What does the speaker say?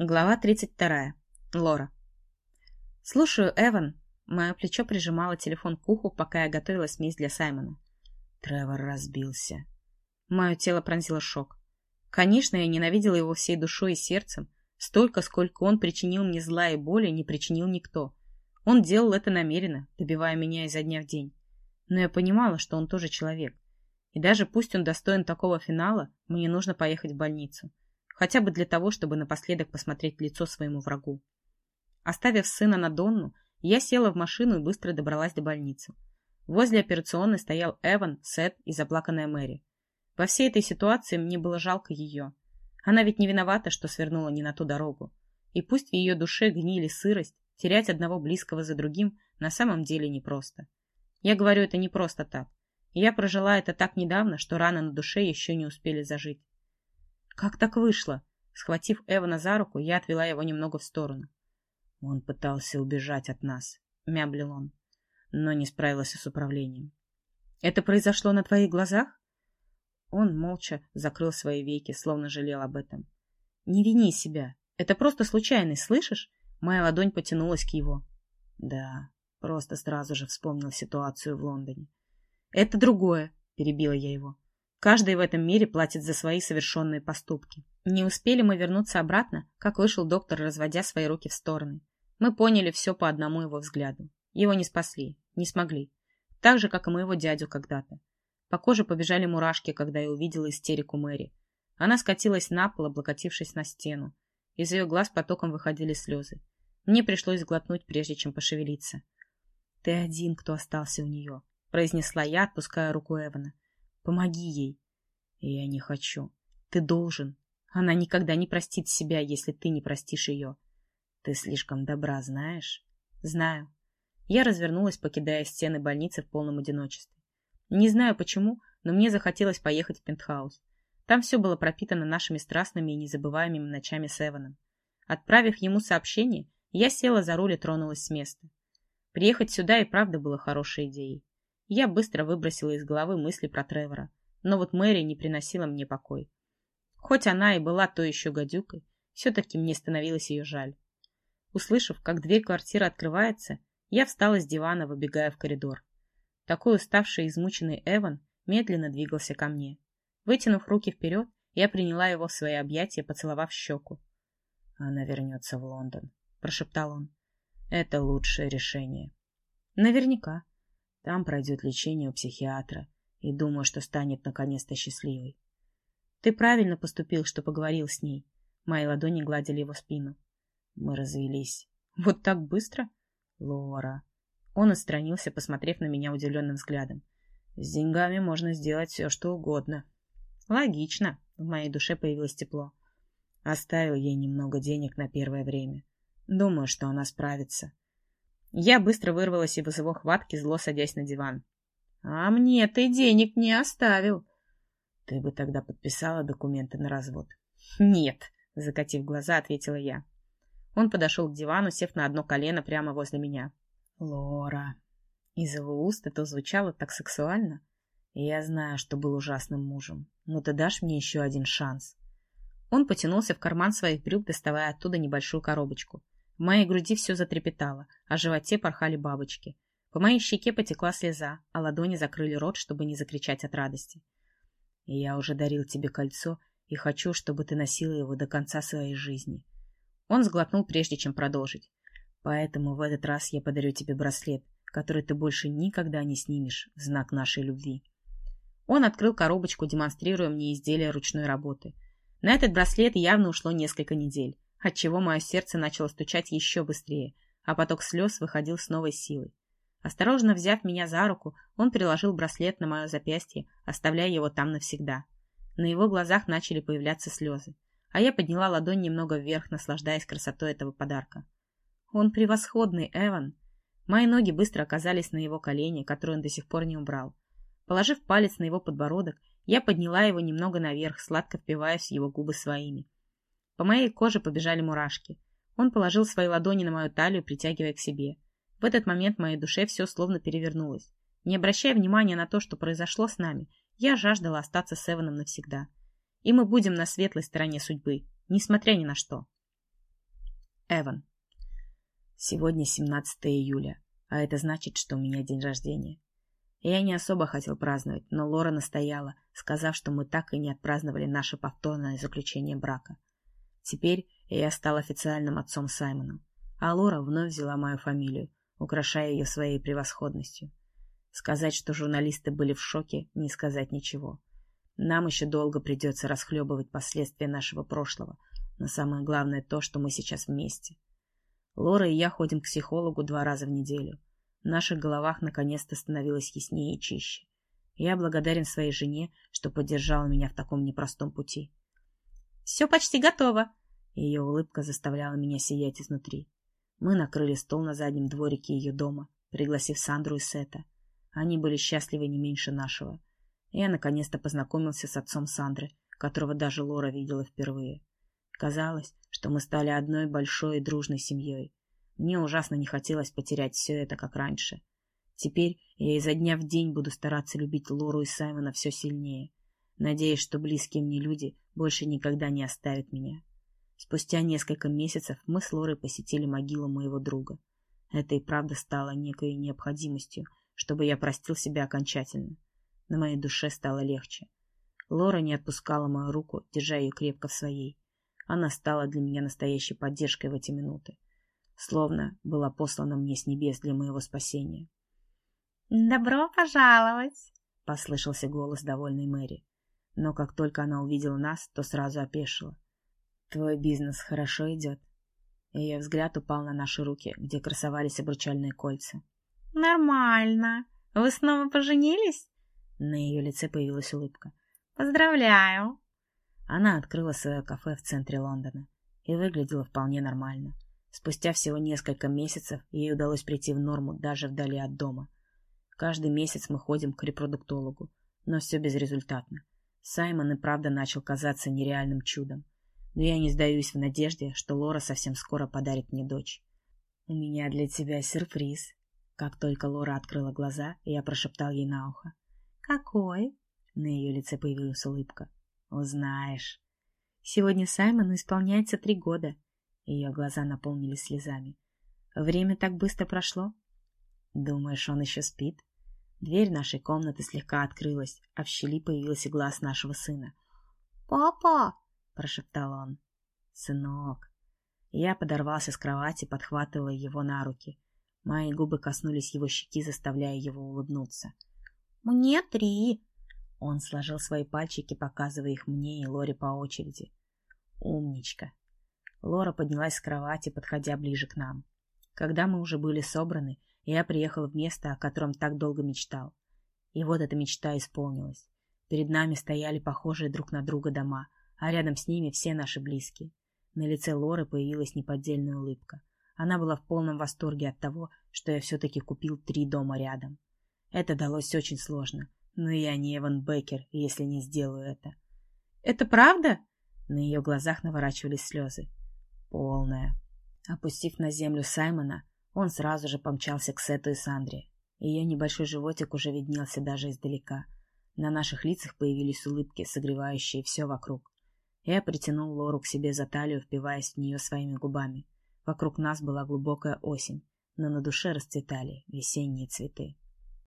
Глава 32. Лора. «Слушаю, Эван». Мое плечо прижимало телефон к уху, пока я готовила смесь для Саймона. Тревор разбился. Мое тело пронзило шок. Конечно, я ненавидела его всей душой и сердцем. Столько, сколько он причинил мне зла и боли, не причинил никто. Он делал это намеренно, добивая меня изо дня в день. Но я понимала, что он тоже человек. И даже пусть он достоин такого финала, мне нужно поехать в больницу хотя бы для того, чтобы напоследок посмотреть лицо своему врагу. Оставив сына на Донну, я села в машину и быстро добралась до больницы. Возле операционной стоял Эван, Сет и заплаканная Мэри. Во всей этой ситуации мне было жалко ее. Она ведь не виновата, что свернула не на ту дорогу. И пусть в ее душе гнили сырость, терять одного близкого за другим на самом деле непросто. Я говорю это не просто так. Я прожила это так недавно, что раны на душе еще не успели зажить. Как так вышло? Схватив Эвана за руку, я отвела его немного в сторону. Он пытался убежать от нас, мяблил он, но не справился с управлением. Это произошло на твоих глазах? Он молча закрыл свои веки, словно жалел об этом. Не вини себя. Это просто случайность, слышишь? Моя ладонь потянулась к его. Да, просто сразу же вспомнил ситуацию в Лондоне. Это другое, перебила я его. Каждый в этом мире платит за свои совершенные поступки. Не успели мы вернуться обратно, как вышел доктор, разводя свои руки в стороны. Мы поняли все по одному его взгляду. Его не спасли, не смогли. Так же, как и моего дядю когда-то. По коже побежали мурашки, когда я увидела истерику Мэри. Она скатилась на пол, облокотившись на стену. Из ее глаз потоком выходили слезы. Мне пришлось глотнуть, прежде чем пошевелиться. — Ты один, кто остался у нее, — произнесла я, отпуская руку Эвана. Помоги ей. Я не хочу. Ты должен. Она никогда не простит себя, если ты не простишь ее. Ты слишком добра, знаешь? Знаю. Я развернулась, покидая стены больницы в полном одиночестве. Не знаю почему, но мне захотелось поехать в пентхаус. Там все было пропитано нашими страстными и незабываемыми ночами с Эваном. Отправив ему сообщение, я села за руль и тронулась с места. Приехать сюда и правда было хорошей идеей. Я быстро выбросила из головы мысли про Тревора, но вот Мэри не приносила мне покой. Хоть она и была то еще гадюкой, все-таки мне становилось ее жаль. Услышав, как дверь квартиры открывается, я встала с дивана, выбегая в коридор. Такой уставший и измученный Эван медленно двигался ко мне. Вытянув руки вперед, я приняла его в свои объятия, поцеловав щеку. «Она вернется в Лондон», — прошептал он. «Это лучшее решение». «Наверняка», там пройдет лечение у психиатра и думаю, что станет наконец-то счастливой. Ты правильно поступил, что поговорил с ней. Мои ладони гладили его спину. Мы развелись. Вот так быстро? Лора. Он отстранился, посмотрев на меня удивленным взглядом. С деньгами можно сделать все, что угодно. Логично. В моей душе появилось тепло. Оставил ей немного денег на первое время. Думаю, что она справится. Я быстро вырвалась из его хватки, зло садясь на диван. — А мне ты денег не оставил. — Ты бы тогда подписала документы на развод. — Нет, — закатив глаза, ответила я. Он подошел к дивану, сев на одно колено прямо возле меня. — Лора. Из его уст это звучало так сексуально. Я знаю, что был ужасным мужем, но ты дашь мне еще один шанс. Он потянулся в карман своих брюк, доставая оттуда небольшую коробочку. В моей груди все затрепетало, а в животе порхали бабочки. По моей щеке потекла слеза, а ладони закрыли рот, чтобы не закричать от радости. Я уже дарил тебе кольцо и хочу, чтобы ты носила его до конца своей жизни. Он сглотнул, прежде чем продолжить. Поэтому в этот раз я подарю тебе браслет, который ты больше никогда не снимешь в знак нашей любви. Он открыл коробочку, демонстрируя мне изделие ручной работы. На этот браслет явно ушло несколько недель отчего мое сердце начало стучать еще быстрее, а поток слез выходил с новой силой. Осторожно взяв меня за руку, он приложил браслет на мое запястье, оставляя его там навсегда. На его глазах начали появляться слезы, а я подняла ладонь немного вверх, наслаждаясь красотой этого подарка. Он превосходный, Эван. Мои ноги быстро оказались на его колени, которые он до сих пор не убрал. Положив палец на его подбородок, я подняла его немного наверх, сладко впиваясь в его губы своими. По моей коже побежали мурашки. Он положил свои ладони на мою талию, притягивая к себе. В этот момент в моей душе все словно перевернулось. Не обращая внимания на то, что произошло с нами, я жаждала остаться с Эваном навсегда. И мы будем на светлой стороне судьбы, несмотря ни на что. Эван. Сегодня 17 июля, а это значит, что у меня день рождения. Я не особо хотел праздновать, но Лора настояла, сказав, что мы так и не отпраздновали наше повторное заключение брака. Теперь я стал официальным отцом Саймону, а Лора вновь взяла мою фамилию, украшая ее своей превосходностью. Сказать, что журналисты были в шоке, не сказать ничего. Нам еще долго придется расхлебывать последствия нашего прошлого, но самое главное то, что мы сейчас вместе. Лора и я ходим к психологу два раза в неделю. В наших головах наконец-то становилось яснее и чище. Я благодарен своей жене, что поддержала меня в таком непростом пути. «Все почти готово!» Ее улыбка заставляла меня сиять изнутри. Мы накрыли стол на заднем дворике ее дома, пригласив Сандру и Сета. Они были счастливы не меньше нашего. Я наконец-то познакомился с отцом Сандры, которого даже Лора видела впервые. Казалось, что мы стали одной большой и дружной семьей. Мне ужасно не хотелось потерять все это, как раньше. Теперь я изо дня в день буду стараться любить Лору и Саймона все сильнее, надеясь, что близкие мне люди больше никогда не оставят меня. Спустя несколько месяцев мы с Лорой посетили могилу моего друга. Это и правда стало некой необходимостью, чтобы я простил себя окончательно. На моей душе стало легче. Лора не отпускала мою руку, держа ее крепко в своей. Она стала для меня настоящей поддержкой в эти минуты. Словно была послана мне с небес для моего спасения. «Добро пожаловать!» — послышался голос довольной Мэри. Но как только она увидела нас, то сразу опешила. «Твой бизнес хорошо идет?» Ее взгляд упал на наши руки, где красовались обручальные кольца. «Нормально. Вы снова поженились?» На ее лице появилась улыбка. «Поздравляю!» Она открыла свое кафе в центре Лондона и выглядела вполне нормально. Спустя всего несколько месяцев ей удалось прийти в норму даже вдали от дома. Каждый месяц мы ходим к репродуктологу, но все безрезультатно. Саймон и правда начал казаться нереальным чудом. Но я не сдаюсь в надежде, что Лора совсем скоро подарит мне дочь. «У меня для тебя сюрприз». Как только Лора открыла глаза, я прошептал ей на ухо. «Какой?» На ее лице появилась улыбка. Узнаешь. Сегодня Саймону исполняется три года. Ее глаза наполнились слезами. Время так быстро прошло. Думаешь, он еще спит? Дверь нашей комнаты слегка открылась, а в щели появился глаз нашего сына. «Папа!» — прошептал он. «Сынок!» Я подорвался с кровати, подхватывая его на руки. Мои губы коснулись его щеки, заставляя его улыбнуться. «Мне три!» Он сложил свои пальчики, показывая их мне и Лоре по очереди. Умничка. Лора поднялась с кровати, подходя ближе к нам. Когда мы уже были собраны, я приехал в место, о котором так долго мечтал. И вот эта мечта исполнилась. Перед нами стояли похожие друг на друга дома, а рядом с ними все наши близкие. На лице Лоры появилась неподдельная улыбка. Она была в полном восторге от того, что я все-таки купил три дома рядом. Это далось очень сложно, но я не Эван Беккер, если не сделаю это. Это правда? На ее глазах наворачивались слезы. Полная. Опустив на землю Саймона, он сразу же помчался к Сету и Сандре. Ее небольшой животик уже виднелся даже издалека. На наших лицах появились улыбки, согревающие все вокруг. Я притянул Лору к себе за талию, впиваясь в нее своими губами. Вокруг нас была глубокая осень, но на душе расцветали весенние цветы.